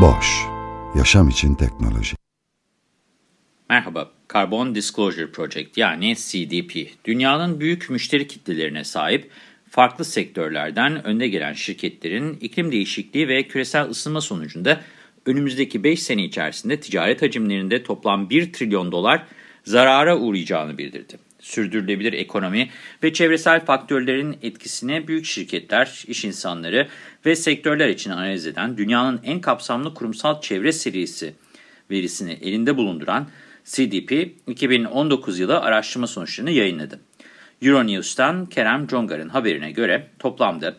Boş, yaşam için teknoloji. Merhaba, Carbon Disclosure Project yani CDP, dünyanın büyük müşteri kitlelerine sahip farklı sektörlerden önde gelen şirketlerin iklim değişikliği ve küresel ısınma sonucunda önümüzdeki 5 sene içerisinde ticaret hacimlerinde toplam 1 trilyon dolar zarara uğrayacağını bildirdi. Sürdürülebilir ekonomi ve çevresel faktörlerin etkisine büyük şirketler, iş insanları ve sektörler için analiz eden dünyanın en kapsamlı kurumsal çevre serisi verisini elinde bulunduran CDP 2019 yılı araştırma sonuçlarını yayınladı. Euronews'tan Kerem Congar'ın haberine göre toplamda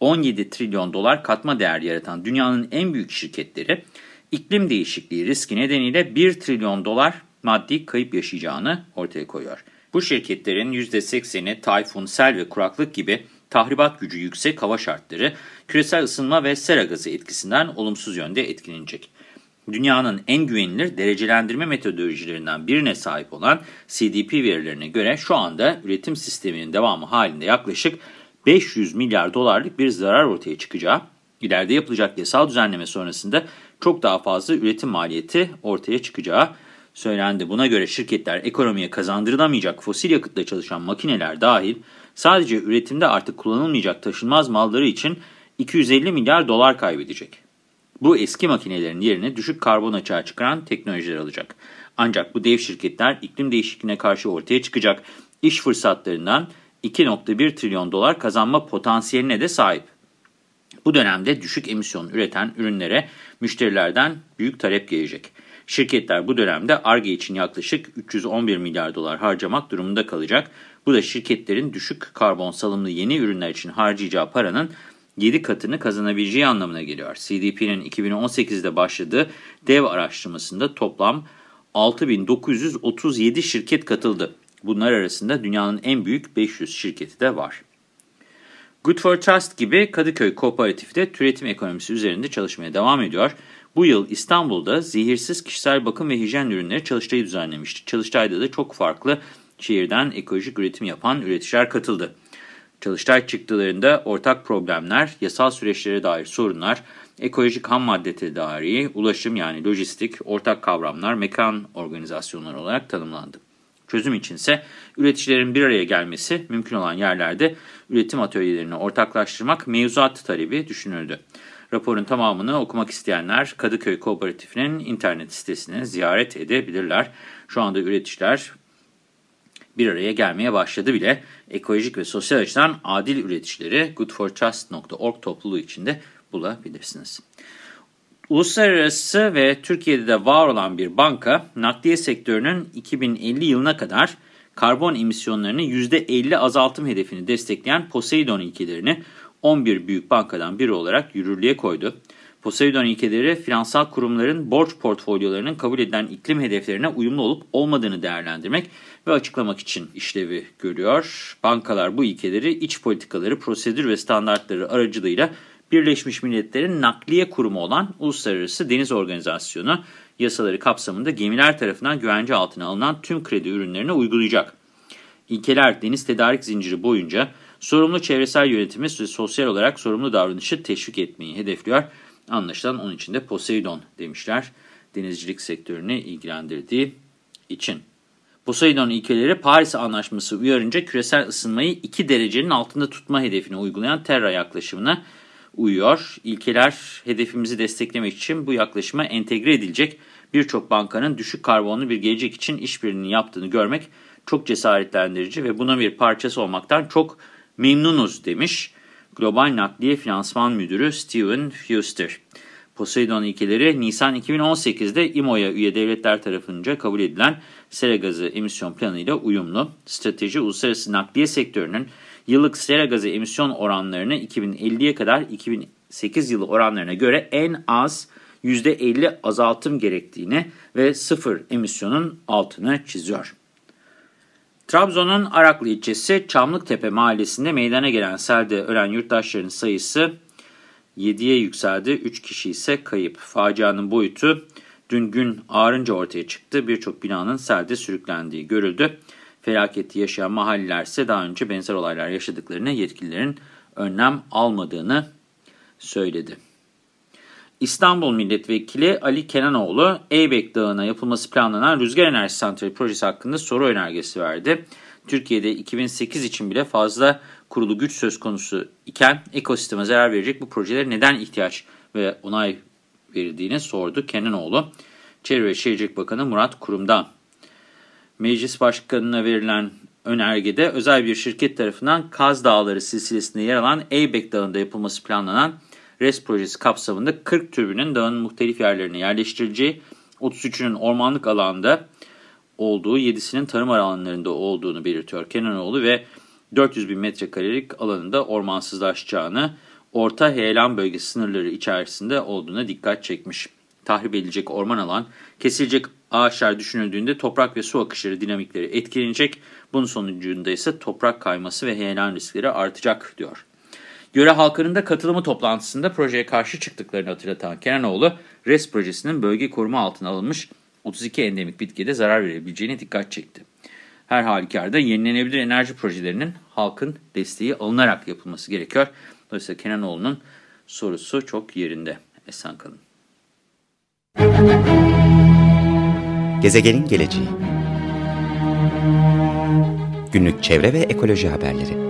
17 trilyon dolar katma değer yaratan dünyanın en büyük şirketleri iklim değişikliği riski nedeniyle 1 trilyon dolar maddi kayıp yaşayacağını ortaya koyuyor. Bu şirketlerin %80'i tayfun, sel ve kuraklık gibi tahribat gücü yüksek hava şartları, küresel ısınma ve sera gazı etkisinden olumsuz yönde etkilenecek. Dünyanın en güvenilir derecelendirme metodolojilerinden birine sahip olan CDP verilerine göre şu anda üretim sisteminin devamı halinde yaklaşık 500 milyar dolarlık bir zarar ortaya çıkacağı, ileride yapılacak yasal düzenleme sonrasında çok daha fazla üretim maliyeti ortaya çıkacağı söylendi. Buna göre şirketler ekonomiye kazandırılamayacak fosil yakıtla çalışan makineler dahil sadece üretimde artık kullanılmayacak taşınmaz malları için 250 milyar dolar kaybedecek. Bu eski makinelerin yerine düşük karbon açığa çıkaran teknolojiler alacak. Ancak bu dev şirketler iklim değişikliğine karşı ortaya çıkacak iş fırsatlarından 2.1 trilyon dolar kazanma potansiyeline de sahip. Bu dönemde düşük emisyon üreten ürünlere müşterilerden büyük talep gelecek. Şirketler bu dönemde ARGE için yaklaşık 311 milyar dolar harcamak durumunda kalacak. Bu da şirketlerin düşük karbon salımlı yeni ürünler için harcayacağı paranın 7 katını kazanabileceği anlamına geliyor. CDP'nin 2018'de başladığı dev araştırmasında toplam 6937 şirket katıldı. Bunlar arasında dünyanın en büyük 500 şirketi de var. Good for Trust gibi Kadıköy Kooperatifi de türetim ekonomisi üzerinde çalışmaya devam ediyor. Bu yıl İstanbul'da zehirsiz kişisel bakım ve hijyen ürünleri çalıştayı düzenlemişti. Çalıştayda da çok farklı şehirden ekolojik üretim yapan üreticiler katıldı. Çalıştay çıktılarında ortak problemler, yasal süreçlere dair sorunlar, ekolojik ham madde tedariği, ulaşım yani lojistik, ortak kavramlar, mekan organizasyonları olarak tanımlandı. Çözüm içinse üreticilerin bir araya gelmesi, mümkün olan yerlerde üretim atölyelerini ortaklaştırmak mevzuat talebi düşünüldü. Raporun tamamını okumak isteyenler Kadıköy Kooperatifi'nin internet sitesini ziyaret edebilirler. Şu anda üreticiler bir araya gelmeye başladı bile. Ekolojik ve sosyal açıdan adil üreticileri goodfortrust.org topluluğu içinde bulabilirsiniz. Uluslararası ve Türkiye'de de var olan bir banka, nakliye sektörünün 2050 yılına kadar karbon emisyonlarını %50 azaltım hedefini destekleyen Poseidon ilkelerini 11 büyük bankadan biri olarak yürürlüğe koydu. Poseidon ilkeleri finansal kurumların borç portfolyolarının kabul edilen iklim hedeflerine uyumlu olup olmadığını değerlendirmek ve açıklamak için işlevi görüyor. Bankalar bu ilkeleri iç politikaları, prosedür ve standartları aracılığıyla Birleşmiş Milletler'in nakliye kurumu olan Uluslararası Deniz Organizasyonu yasaları kapsamında gemiler tarafından güvence altına alınan tüm kredi ürünlerine uygulayacak. İlkeler deniz tedarik zinciri boyunca sorumlu çevresel yönetimi ve sosyal olarak sorumlu davranışı teşvik etmeyi hedefliyor. Anlaşılan onun için de Poseidon demişler denizcilik sektörünü ilgilendirdiği için. Poseidon ilkeleri Paris Anlaşması uyarınca küresel ısınmayı 2 derecenin altında tutma hedefine uygulayan Terra yaklaşımına uyuyor. İlkeler hedefimizi desteklemek için bu yaklaşıma entegre edilecek birçok bankanın düşük karbonlu bir gelecek için işbirliğini yaptığını görmek çok cesaretlendirici ve buna bir parçası olmaktan çok memnunuz demiş Global Nakliye Finansman Müdürü Steven Fuster. Poseidon ilkeleri Nisan 2018'de IMO'ya üye devletler tarafınca kabul edilen sera gazı emisyon planıyla uyumlu. Strateji uluslararası nakliye sektörünün yıllık sera gazı emisyon oranlarını 2050'ye kadar 2008 yılı oranlarına göre en az %50 azaltım gerektiğini ve sıfır emisyonun altını çiziyor. Trabzon'un Araklı ilçesi Çamlıktepe mahallesinde meydana gelen selde ölen yurttaşların sayısı 7'ye yükseldi. 3 kişi ise kayıp. Facianın boyutu dün gün ağrınca ortaya çıktı. Birçok binanın selde sürüklendiği görüldü. Felaketi yaşayan mahalleler ise daha önce benzer olaylar yaşadıklarını yetkililerin önlem almadığını söyledi. İstanbul Milletvekili Ali Kenanoğlu, Eybek Dağı'na yapılması planlanan rüzgar enerji santrali projesi hakkında soru önergesi verdi. Türkiye'de 2008 için bile fazla kurulu güç söz konusu iken ekosisteme zarar verecek bu projelere neden ihtiyaç ve onay verildiğini sordu Kenanoğlu. Çevre ve Şehircilik Bakanı Murat Kurum'dan. Meclis Başkanı'na verilen önergede özel bir şirket tarafından Kaz Dağları silsilesinde yer alan Eybek Dağı'nda yapılması planlanan RES projesi kapsamında 40 türbünün dağın muhtelif yerlerine yerleştirileceği, 33'ünün ormanlık alanda olduğu, 7'sinin tarım alanlarında olduğunu belirtiyor Kenanoğlu ve 400 bin metrekarelik alanında ormansızlaşacağını, orta heyelan bölgesi sınırları içerisinde olduğuna dikkat çekmiş. Tahrip edilecek orman alan, kesilecek ağaçlar düşünüldüğünde toprak ve su akışları dinamikleri etkilenecek. Bunun sonucunda ise toprak kayması ve heyelan riskleri artacak diyor. Göre halkının da katılımı toplantısında projeye karşı çıktıklarını hatırlatan Kenanoğlu, RES projesinin bölge koruma altına alınmış 32 endemik bitkiye de zarar verebileceğine dikkat çekti. Her halükarda yenilenebilir enerji projelerinin halkın desteği alınarak yapılması gerekiyor. Dolayısıyla Kenanoğlu'nun sorusu çok yerinde. Esen kalın. Gezegenin geleceği Günlük çevre ve ekoloji haberleri